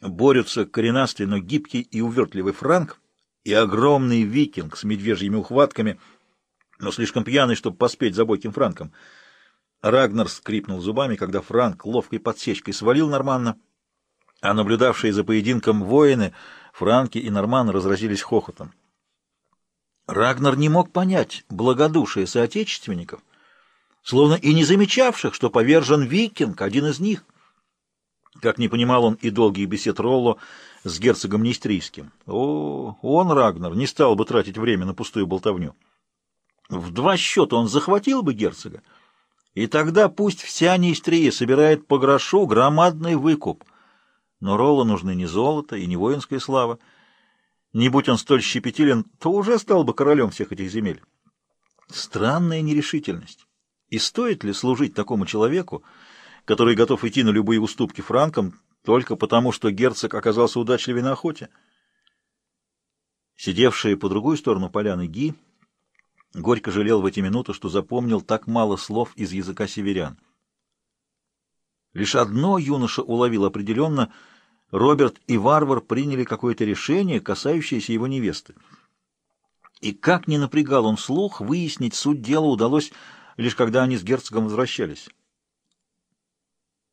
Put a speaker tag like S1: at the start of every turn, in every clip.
S1: борются коренастый, но гибкий и увертливый Франк и огромный викинг с медвежьими ухватками, но слишком пьяный, чтобы поспеть за бойким Франком. Рагнар скрипнул зубами, когда Франк ловкой подсечкой свалил Норманна, а наблюдавшие за поединком воины, Франки и Норман, разразились хохотом. Рагнар не мог понять благодушие соотечественников, словно и не замечавших, что повержен викинг, один из них. Как не понимал он и долгих бесед Ролло с герцогом Нестрийским. О, он, Рагнар, не стал бы тратить время на пустую болтовню. В два счета он захватил бы герцога, и тогда пусть вся Нестрия собирает по грошу громадный выкуп. Но Ролло нужны не золото и не воинская слава. Не будь он столь щепетилен, то уже стал бы королем всех этих земель. Странная нерешительность. И стоит ли служить такому человеку, который готов идти на любые уступки франкам только потому, что герцог оказался удачливее на охоте? Сидевший по другую сторону поляны Ги горько жалел в эти минуты, что запомнил так мало слов из языка северян. Лишь одно юноша уловил определенно — Роберт и варвар приняли какое-то решение, касающееся его невесты. И как ни напрягал он слух, выяснить суть дела удалось лишь когда они с герцогом возвращались.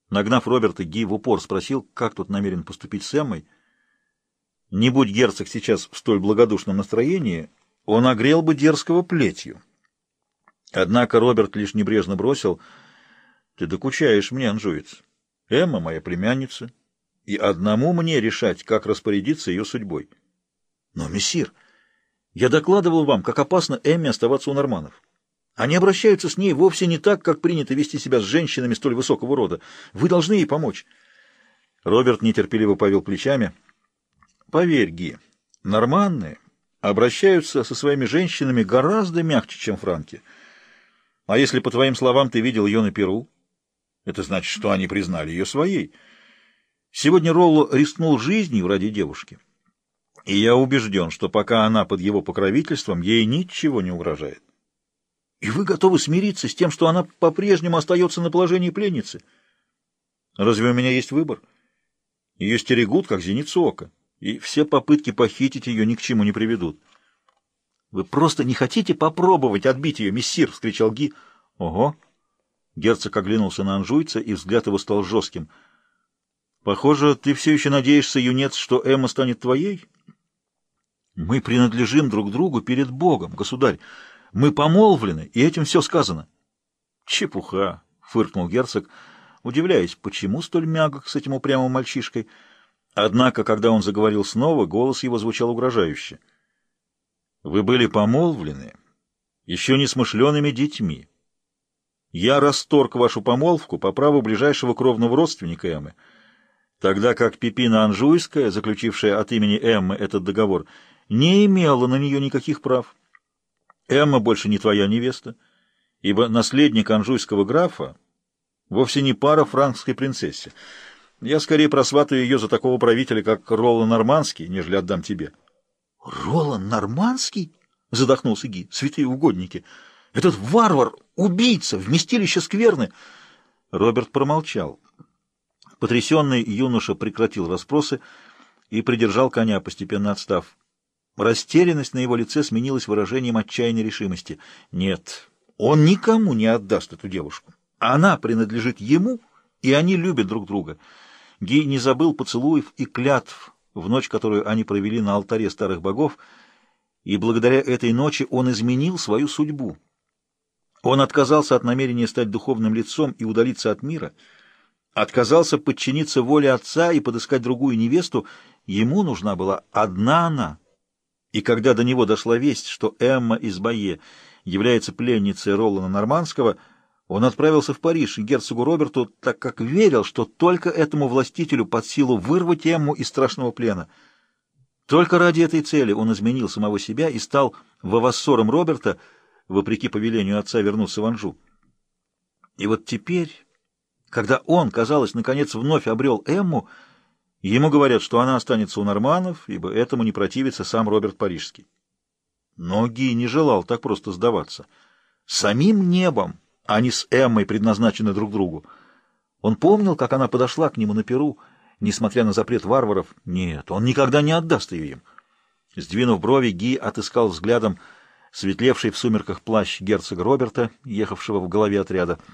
S1: Нагнав Роберта, Ги в упор спросил, как тут намерен поступить с Эммой. Не будь герцог сейчас в столь благодушном настроении, он огрел бы дерзкого плетью. Однако Роберт лишь небрежно бросил, «Ты докучаешь мне, анжуец. Эмма моя племянница, и одному мне решать, как распорядиться ее судьбой». «Но, мессир, я докладывал вам, как опасно Эмме оставаться у норманов». Они обращаются с ней вовсе не так, как принято вести себя с женщинами столь высокого рода. Вы должны ей помочь. Роберт нетерпеливо повел плечами. Поверь, Ги, норманные обращаются со своими женщинами гораздо мягче, чем франки. А если, по твоим словам, ты видел ее на Перу, это значит, что они признали ее своей. Сегодня Ролло рискнул жизнью ради девушки. И я убежден, что пока она под его покровительством, ей ничего не угрожает. И вы готовы смириться с тем, что она по-прежнему остается на положении пленницы? Разве у меня есть выбор? Ее стерегут, как зеницу ока, и все попытки похитить ее ни к чему не приведут. — Вы просто не хотите попробовать отбить ее, мессир! — вскричал Ги. — Ого! Герцог оглянулся на анжуйца, и взгляд его стал жестким. — Похоже, ты все еще надеешься, юнец, что Эмма станет твоей? — Мы принадлежим друг другу перед Богом, государь. Мы помолвлены, и этим все сказано. Чепуха, фыркнул герцог, удивляясь, почему столь мягок с этим упрямым мальчишкой. Однако, когда он заговорил снова, голос его звучал угрожающе. Вы были помолвлены еще не смышленными детьми. Я расторг вашу помолвку по праву ближайшего кровного родственника Эммы, тогда как Пипина Анжуйская, заключившая от имени Эммы этот договор, не имела на нее никаких прав. Эмма больше не твоя невеста, ибо наследник анжуйского графа вовсе не пара франкской принцессе. Я скорее просватаю ее за такого правителя, как Ролан Нормандский, нежели отдам тебе. — Ролан Нормандский? — задохнулся Ги. — Святые угодники! Этот варвар, убийца, вместилище скверны! Роберт промолчал. Потрясенный юноша прекратил расспросы и придержал коня, постепенно отстав. Растерянность на его лице сменилась выражением отчаянной решимости. Нет, он никому не отдаст эту девушку. Она принадлежит ему, и они любят друг друга. Гей не забыл поцелуев и клятв в ночь, которую они провели на алтаре старых богов, и благодаря этой ночи он изменил свою судьбу. Он отказался от намерения стать духовным лицом и удалиться от мира, отказался подчиниться воле отца и подыскать другую невесту. Ему нужна была одна она — и когда до него дошла весть, что Эмма из Бае является пленницей Ролана Нормандского, он отправился в Париж к герцогу Роберту, так как верил, что только этому властителю под силу вырвать Эмму из страшного плена. Только ради этой цели он изменил самого себя и стал вавассором Роберта, вопреки повелению отца вернуться в Анжу. И вот теперь, когда он, казалось, наконец вновь обрел Эмму, Ему говорят, что она останется у норманов, ибо этому не противится сам Роберт Парижский. Но Ги не желал так просто сдаваться. Самим небом они с Эммой предназначены друг другу. Он помнил, как она подошла к нему на перу несмотря на запрет варваров. Нет, он никогда не отдаст ее им. Сдвинув брови, Ги отыскал взглядом светлевший в сумерках плащ герцога Роберта, ехавшего в голове отряда —